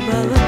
tomorrow